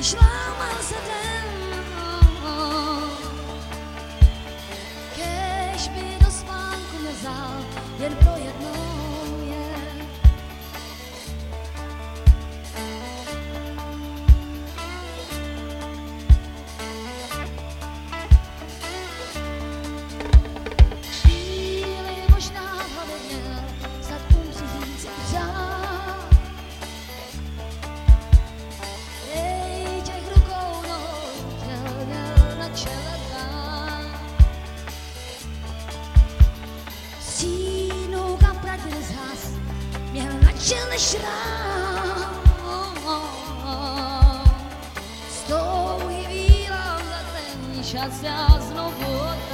Išla man se ten ten čas já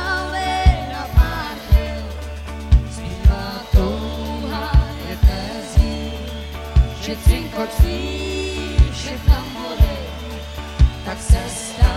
že cinkocí všechna vody, tak se stává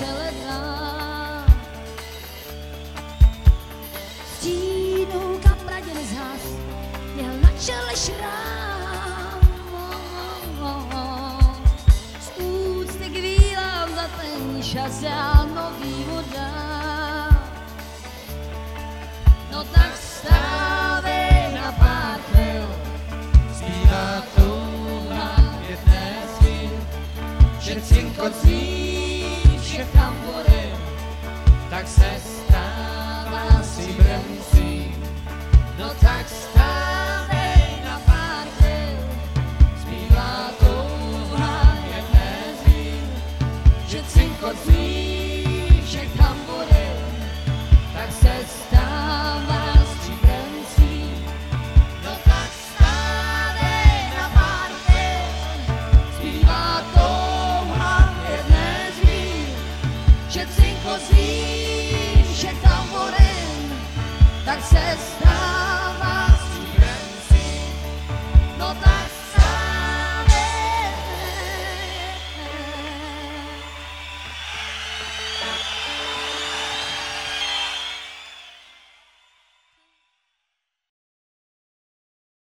měl na čele dát. Stínu, kam pradě nezhas, měl na čele šrám. Z úcty k vílám za ten čas já nový dám. No tak stávej na pár chvil, Zbývá touha jedné svý, že cinko zví všechna vody, tak se says